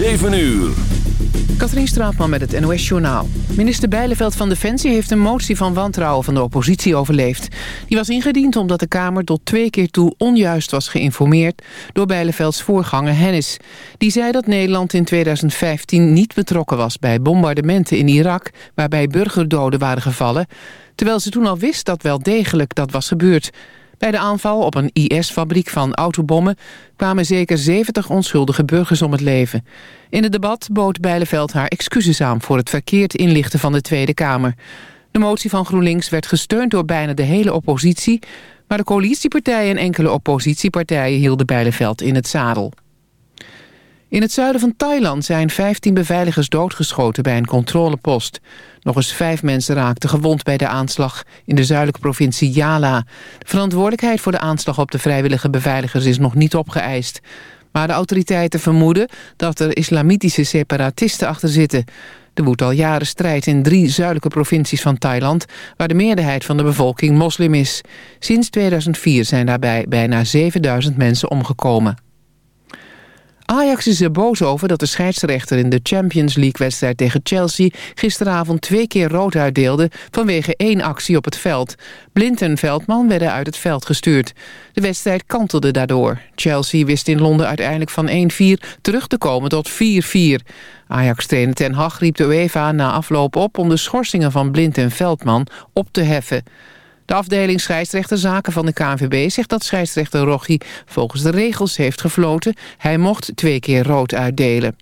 7 uur. Katrien Straatman met het NOS-journaal. Minister Bijleveld van Defensie heeft een motie van wantrouwen van de oppositie overleefd. Die was ingediend omdat de Kamer tot twee keer toe onjuist was geïnformeerd... door Bijlevelds voorganger Hennis. Die zei dat Nederland in 2015 niet betrokken was bij bombardementen in Irak... waarbij burgerdoden waren gevallen... terwijl ze toen al wist dat wel degelijk dat was gebeurd... Bij de aanval op een IS-fabriek van autobommen kwamen zeker 70 onschuldige burgers om het leven. In het debat bood Bijleveld haar excuses aan voor het verkeerd inlichten van de Tweede Kamer. De motie van GroenLinks werd gesteund door bijna de hele oppositie, maar de coalitiepartijen en enkele oppositiepartijen hielden Bijleveld in het zadel. In het zuiden van Thailand zijn 15 beveiligers doodgeschoten bij een controlepost. Nog eens vijf mensen raakten gewond bij de aanslag in de zuidelijke provincie Yala. De verantwoordelijkheid voor de aanslag op de vrijwillige beveiligers is nog niet opgeëist. Maar de autoriteiten vermoeden dat er islamitische separatisten achter zitten. Er woedt al jaren strijd in drie zuidelijke provincies van Thailand... waar de meerderheid van de bevolking moslim is. Sinds 2004 zijn daarbij bijna 7000 mensen omgekomen. Ajax is er boos over dat de scheidsrechter in de Champions League-wedstrijd tegen Chelsea gisteravond twee keer rood uitdeelde vanwege één actie op het veld. Blind en Veldman werden uit het veld gestuurd. De wedstrijd kantelde daardoor. Chelsea wist in Londen uiteindelijk van 1-4 terug te komen tot 4-4. Ajax-trainer Ten Hag riep de UEFA na afloop op om de schorsingen van Blind en Veldman op te heffen. De afdeling scheidsrechterzaken van de KNVB zegt dat scheidsrechter Rochi volgens de regels heeft gefloten. Hij mocht twee keer rood uitdelen.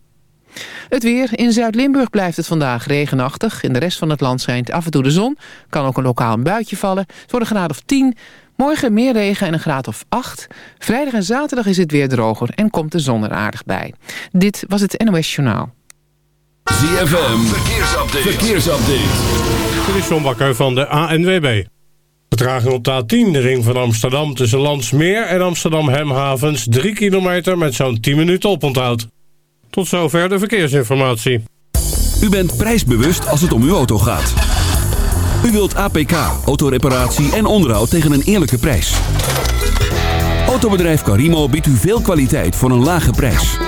Het weer. In Zuid-Limburg blijft het vandaag regenachtig. In de rest van het land schijnt af en toe de zon. Kan ook een lokaal een buitje vallen. Het wordt een graad of 10. Morgen meer regen en een graad of 8. Vrijdag en zaterdag is het weer droger en komt de zon er aardig bij. Dit was het NOS Journaal. ZFM. Verkeersupdate. Verkeersupdate. Dit is John Bakker van de ANWB. Vertraging op de A10, de ring van Amsterdam tussen Landsmeer en Amsterdam Hemhavens. 3 kilometer met zo'n 10 minuten oponthoud. Tot zover de verkeersinformatie. U bent prijsbewust als het om uw auto gaat. U wilt APK, autoreparatie en onderhoud tegen een eerlijke prijs. Autobedrijf Carimo biedt u veel kwaliteit voor een lage prijs.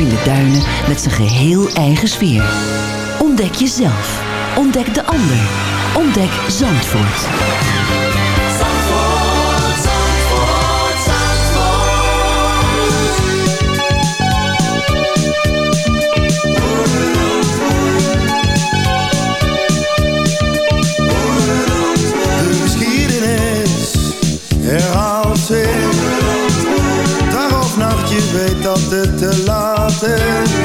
In de duinen met zijn geheel eigen sfeer. Ontdek jezelf. Ontdek de ander. Ontdek Zandvoort. Zandvoort, Zandvoort, De geschiedenis herhaalt zich. Dag of nacht, je weet dat het te laat is.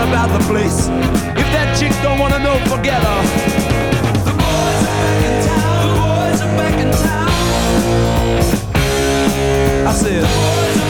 all about the place. If that chick don't wanna know, forget her. The boys are back in town. The boys are back in town. I said.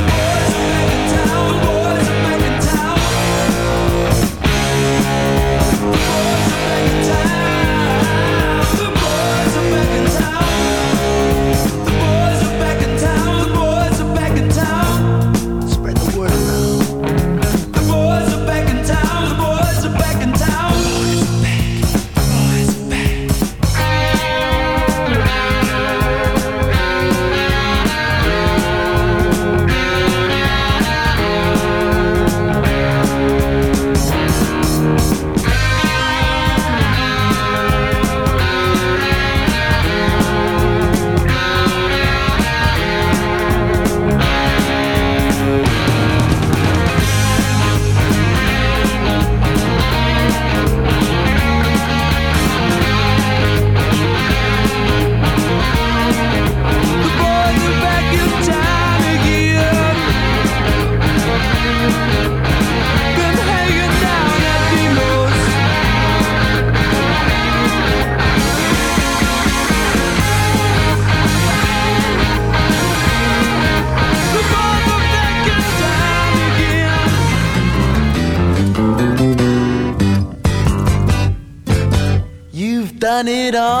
done it all.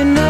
you know